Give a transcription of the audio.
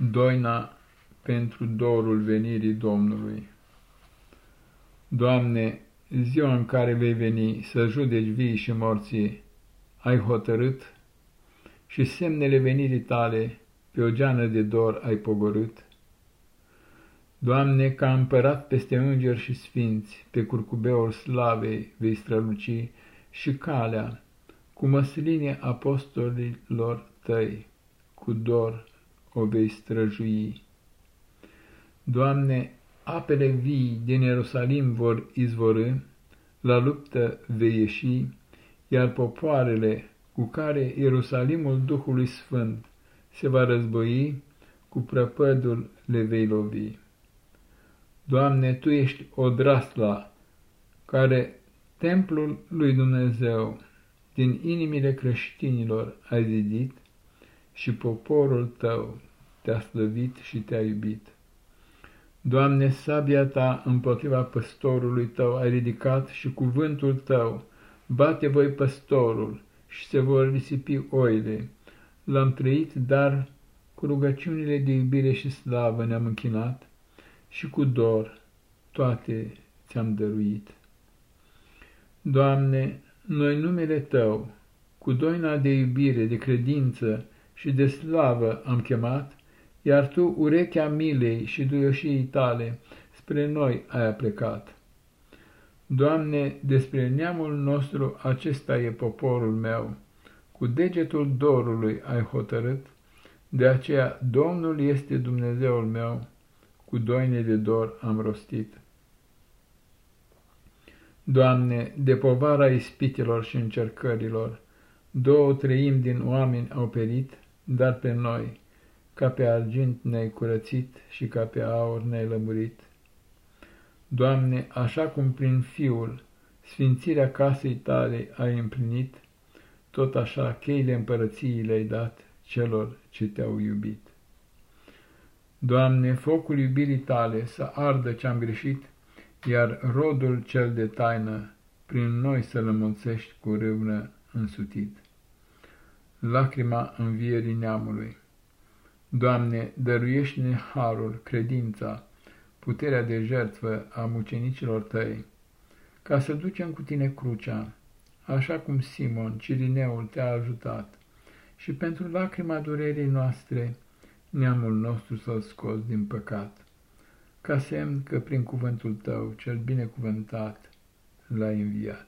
Doina pentru dorul venirii Domnului. Doamne, ziua în care vei veni să judeci vii și morții, ai hotărât și semnele venirii tale pe o geană de dor ai pogorât. Doamne, ca împărat peste îngeri și sfinți, pe curcubeul slavei vei străluci și calea, cu măsline apostolilor tăi, cu dor o vei străjui. Doamne, apele vii din Ierusalim vor izvorâ, la luptă vei ieși, iar popoarele cu care Ierusalimul Duhului Sfânt se va război, cu prăpădul le vei lovi. Doamne, Tu ești odrasla care templul lui Dumnezeu din inimile creștinilor ai zidit și poporul Tău te-a slăvit și te-a iubit. Doamne, sabia Ta împotriva păstorului Tău ai ridicat și cuvântul Tău bate voi păstorul și se vor risipi oile. L-am trăit, dar cu rugăciunile de iubire și slavă ne-am închinat și cu dor toate ți-am dăruit. Doamne, noi numele Tău, cu doina de iubire, de credință și de slavă am chemat, iar Tu, urechea milei și duioșiei Tale, spre noi ai aplecat. Doamne, despre neamul nostru acesta e poporul meu, cu degetul dorului ai hotărât, de aceea Domnul este Dumnezeul meu, cu doine de dor am rostit. Doamne, de povara ispitelor și încercărilor, două treimi din oameni au perit, dar pe noi, ca pe argint ne-ai curățit și ca pe aur ne-ai lămurit. Doamne, așa cum prin Fiul sfințirea casei tale ai împlinit, tot așa cheile împărăției le-ai dat celor ce te-au iubit. Doamne, focul iubirii tale să ardă ce-am greșit, iar rodul cel de taină prin noi să lămânțești cu râvnă însutit. Lacrima învierii neamului Doamne, dăruiește-ne harul, credința, puterea de jertfă a mucenicilor tăi, ca să ducem cu tine crucea, așa cum Simon, Cirineul, te-a ajutat, și pentru lacrima durerii noastre, neamul nostru să-l scos din păcat ca semn că prin cuvântul tău cel binecuvântat l-ai înviat.